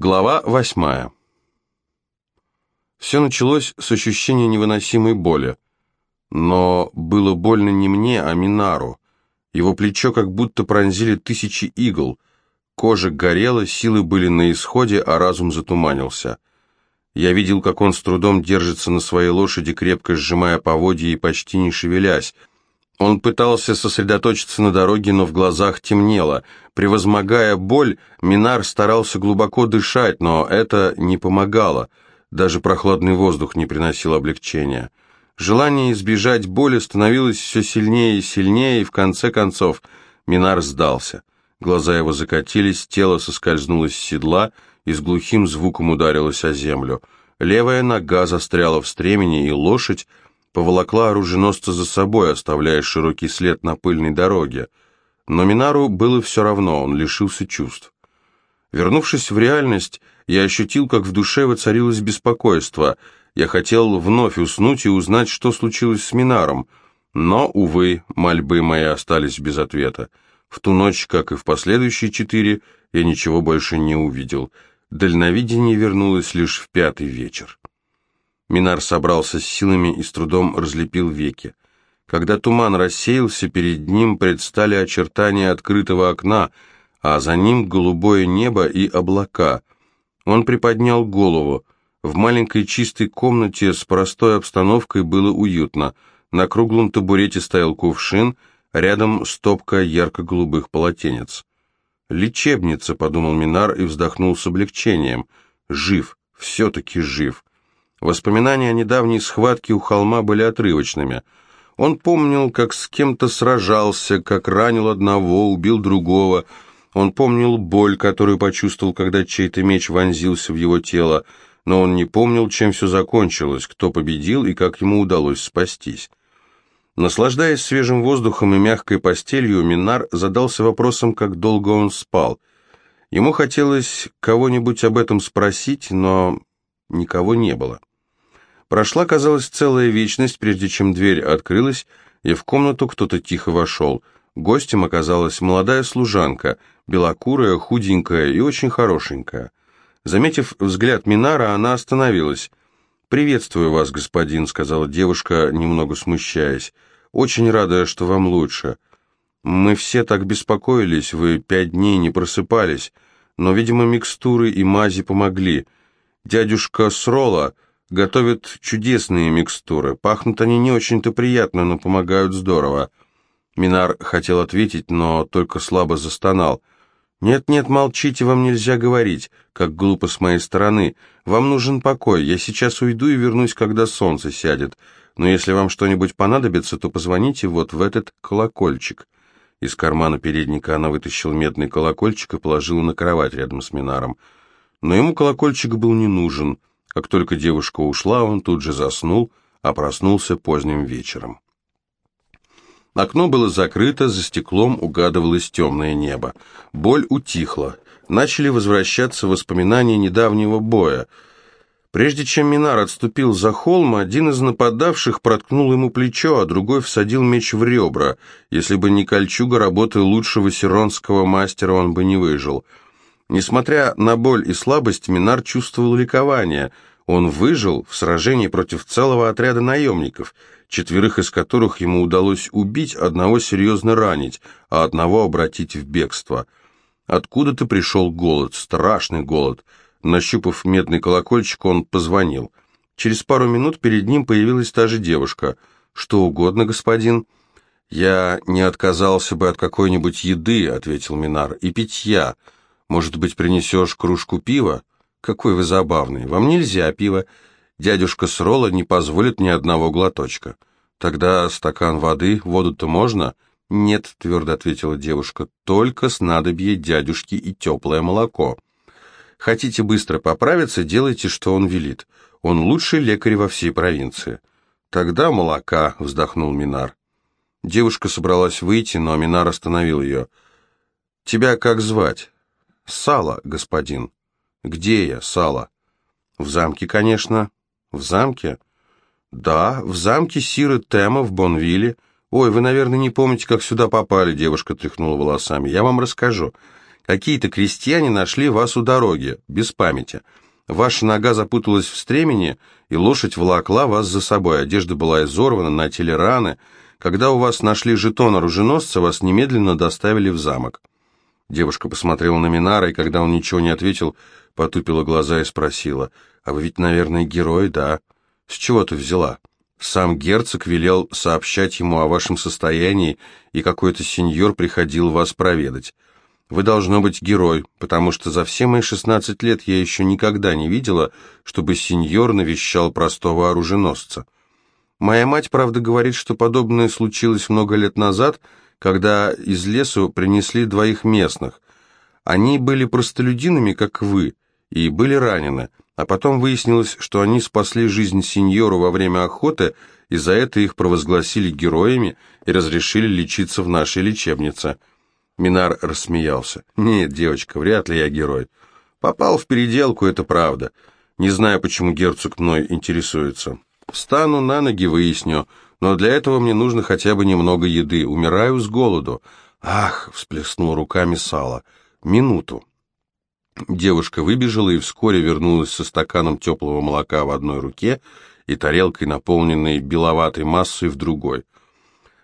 Глава восьмая. Все началось с ощущения невыносимой боли. Но было больно не мне, а Минару. Его плечо как будто пронзили тысячи игл. Кожа горела, силы были на исходе, а разум затуманился. Я видел, как он с трудом держится на своей лошади, крепко сжимая поводья и почти не шевелясь. Он пытался сосредоточиться на дороге, но в глазах темнело. Превозмогая боль, Минар старался глубоко дышать, но это не помогало. Даже прохладный воздух не приносил облегчения. Желание избежать боли становилось все сильнее и сильнее, и в конце концов Минар сдался. Глаза его закатились, тело соскользнуло с седла и с глухим звуком ударилось о землю. Левая нога застряла в стремени, и лошадь поволокла оруженосца за собой, оставляя широкий след на пыльной дороге. Но Минару было все равно, он лишился чувств. Вернувшись в реальность, я ощутил, как в душе воцарилось беспокойство. Я хотел вновь уснуть и узнать, что случилось с Минаром. Но, увы, мольбы мои остались без ответа. В ту ночь, как и в последующие четыре, я ничего больше не увидел. Дальновидение вернулось лишь в пятый вечер. Минар собрался с силами и с трудом разлепил веки. Когда туман рассеялся, перед ним предстали очертания открытого окна, а за ним голубое небо и облака. Он приподнял голову. В маленькой чистой комнате с простой обстановкой было уютно. На круглом табурете стоял кувшин, рядом стопка ярко-голубых полотенец. «Лечебница», — подумал Минар и вздохнул с облегчением. «Жив, все-таки жив». Воспоминания о недавней схватке у холма были отрывочными. Он помнил, как с кем-то сражался, как ранил одного, убил другого. Он помнил боль, которую почувствовал, когда чей-то меч вонзился в его тело, но он не помнил, чем все закончилось, кто победил и как ему удалось спастись. Наслаждаясь свежим воздухом и мягкой постелью, Минар задался вопросом, как долго он спал. Ему хотелось кого-нибудь об этом спросить, но никого не было. Прошла, казалось, целая вечность, прежде чем дверь открылась, и в комнату кто-то тихо вошел. Гостем оказалась молодая служанка, белокурая, худенькая и очень хорошенькая. Заметив взгляд Минара, она остановилась. «Приветствую вас, господин», — сказала девушка, немного смущаясь. «Очень рада, что вам лучше. Мы все так беспокоились, вы пять дней не просыпались, но, видимо, микстуры и мази помогли. Дядюшка Срола готовит чудесные микстуры. Пахнут они не очень-то приятно, но помогают здорово. Минар хотел ответить, но только слабо застонал. «Нет-нет, молчите, вам нельзя говорить, как глупо с моей стороны. Вам нужен покой, я сейчас уйду и вернусь, когда солнце сядет. Но если вам что-нибудь понадобится, то позвоните вот в этот колокольчик». Из кармана передника она вытащила медный колокольчик и положила на кровать рядом с Минаром. Но ему колокольчик был не нужен. Как только девушка ушла, он тут же заснул, а проснулся поздним вечером. Окно было закрыто, за стеклом угадывалось темное небо. Боль утихла. Начали возвращаться воспоминания недавнего боя. Прежде чем Минар отступил за холм, один из нападавших проткнул ему плечо, а другой всадил меч в ребра. Если бы не кольчуга работы лучшего сиронского мастера, он бы не выжил. Несмотря на боль и слабость, Минар чувствовал ликование. Он выжил в сражении против целого отряда наемников, четверых из которых ему удалось убить, одного серьезно ранить, а одного обратить в бегство. Откуда-то пришел голод, страшный голод. Нащупав медный колокольчик, он позвонил. Через пару минут перед ним появилась та же девушка. «Что угодно, господин». «Я не отказался бы от какой-нибудь еды», — ответил Минар, — «и питья». Может быть, принесешь кружку пива? Какой вы забавный. Вам нельзя пива. Дядюшка Срола не позволит ни одного глоточка. Тогда стакан воды, воду-то можно? Нет, твердо ответила девушка, только снадобье дядюшки и теплое молоко. Хотите быстро поправиться, делайте, что он велит. Он лучший лекарь во всей провинции. Тогда молока, вздохнул Минар. Девушка собралась выйти, но Минар остановил ее. «Тебя как звать?» «Сало, господин». «Где я, Сало?» «В замке, конечно». «В замке?» «Да, в замке Сиры Тема в Бонвилле. Ой, вы, наверное, не помните, как сюда попали», — девушка тряхнула волосами. «Я вам расскажу. Какие-то крестьяне нашли вас у дороги, без памяти. Ваша нога запуталась в стремени, и лошадь волокла вас за собой. Одежда была изорвана, на теле раны. Когда у вас нашли жетон оруженосца, вас немедленно доставили в замок. Девушка посмотрела на Минара, и когда он ничего не ответил, потупила глаза и спросила, «А вы ведь, наверное, герой, да? С чего ты взяла?» Сам герцог велел сообщать ему о вашем состоянии, и какой-то сеньор приходил вас проведать. Вы должно быть герой, потому что за все мои шестнадцать лет я еще никогда не видела, чтобы сеньор навещал простого оруженосца. Моя мать, правда, говорит, что подобное случилось много лет назад, когда из лесу принесли двоих местных. Они были простолюдинами, как вы, и были ранены, а потом выяснилось, что они спасли жизнь сеньору во время охоты, и за это их провозгласили героями и разрешили лечиться в нашей лечебнице. Минар рассмеялся. «Нет, девочка, вряд ли я герой. Попал в переделку, это правда. Не знаю, почему герцог мной интересуется. Встану на ноги, выясню, но для этого мне нужно хотя бы немного еды. Умираю с голоду». «Ах!» — всплеснул руками Сала. «Минуту». Девушка выбежала и вскоре вернулась со стаканом теплого молока в одной руке и тарелкой, наполненной беловатой массой, в другой.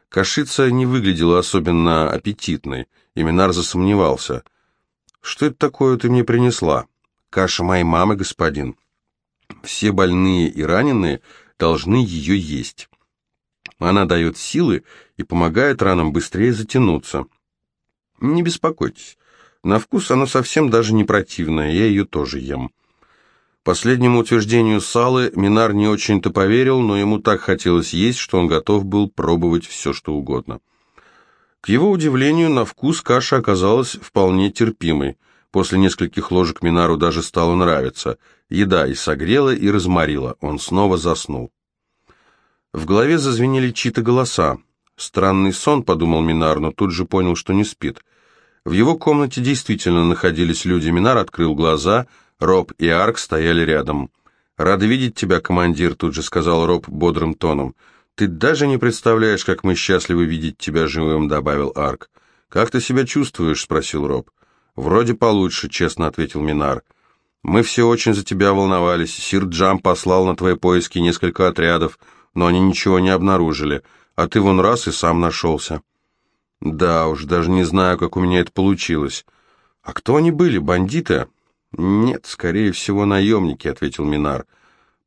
Кашица не выглядела особенно аппетитной, и Минар засомневался. «Что это такое ты мне принесла?» «Каша моей мамы, господин. Все больные и раненые должны ее есть. Она дает силы и помогает ранам быстрее затянуться. Не беспокойтесь, на вкус она совсем даже не противная, я ее тоже ем». Последнему утверждению Салы Минар не очень-то поверил, но ему так хотелось есть, что он готов был пробовать все, что угодно. К его удивлению, на вкус каша оказалась вполне терпимой. После нескольких ложек Минару даже стало нравиться. Еда и согрела, и разморила. Он снова заснул. В голове зазвенели чьи-то голоса. «Странный сон», — подумал Минар, но тут же понял, что не спит. В его комнате действительно находились люди. Минар открыл глаза, Роб и Арк стояли рядом. «Рада видеть тебя, командир», — тут же сказал Роб бодрым тоном. «Ты даже не представляешь, как мы счастливы видеть тебя живым», — добавил Арк. «Как ты себя чувствуешь?» — спросил Роб. «Вроде получше», — честно ответил Минар. «Мы все очень за тебя волновались. Сир Джам послал на твои поиски несколько отрядов, но они ничего не обнаружили, а ты вон раз и сам нашелся». «Да уж, даже не знаю, как у меня это получилось». «А кто они были, бандиты?» «Нет, скорее всего, наемники», — ответил Минар.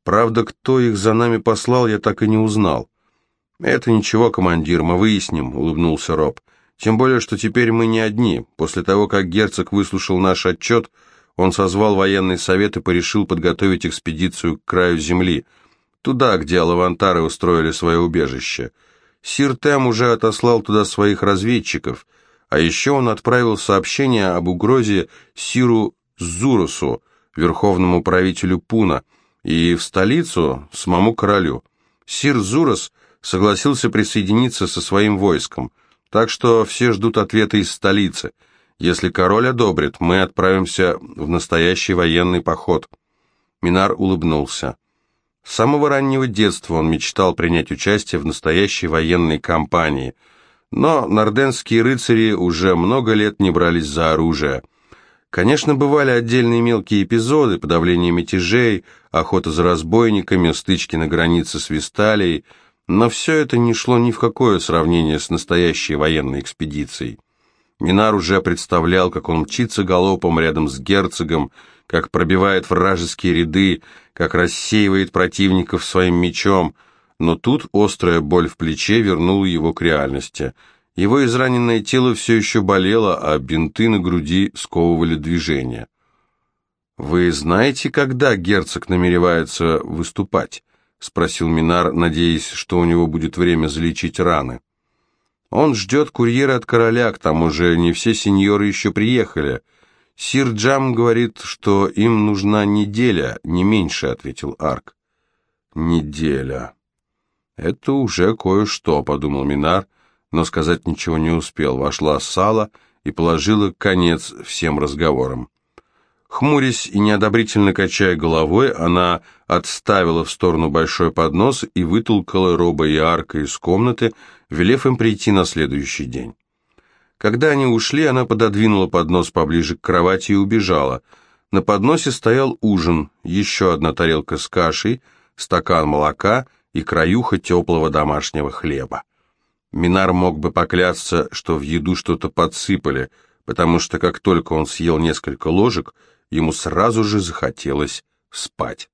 «Правда, кто их за нами послал, я так и не узнал». «Это ничего, командир, мы выясним», — улыбнулся Роб. «Тем более, что теперь мы не одни. После того, как герцог выслушал наш отчет, он созвал военный совет и порешил подготовить экспедицию к краю земли, туда, где алавантары устроили свое убежище. Сир Тем уже отослал туда своих разведчиков, а еще он отправил сообщение об угрозе Сиру Зурусу, верховному правителю Пуна, и в столицу самому королю. Сир Зурус согласился присоединиться со своим войском, так что все ждут ответа из столицы. Если король одобрит, мы отправимся в настоящий военный поход. Минар улыбнулся. С самого раннего детства он мечтал принять участие в настоящей военной кампании, но норденские рыцари уже много лет не брались за оружие – Конечно, бывали отдельные мелкие эпизоды, подавление мятежей, охота за разбойниками, стычки на границе с Висталией, но все это не шло ни в какое сравнение с настоящей военной экспедицией. Минар уже представлял, как он мчится галопом рядом с герцогом, как пробивает вражеские ряды, как рассеивает противников своим мечом, но тут острая боль в плече вернула его к реальности – его израненное тело все еще болело, а бинты на груди сковывали движение. «Вы знаете, когда герцог намеревается выступать?» — спросил Минар, надеясь, что у него будет время залечить раны. «Он ждет курьера от короля, к тому же не все сеньоры еще приехали. Сир Джам говорит, что им нужна неделя, не меньше», — ответил Арк. «Неделя. Это уже кое-что», — подумал Минар, — но сказать ничего не успел. Вошла Сала и положила конец всем разговорам. Хмурясь и неодобрительно качая головой, она отставила в сторону большой поднос и вытолкала Роба и Арка из комнаты, велев им прийти на следующий день. Когда они ушли, она пододвинула поднос поближе к кровати и убежала. На подносе стоял ужин, еще одна тарелка с кашей, стакан молока и краюха теплого домашнего хлеба. Минар мог бы поклясться, что в еду что-то подсыпали, потому что как только он съел несколько ложек, ему сразу же захотелось спать.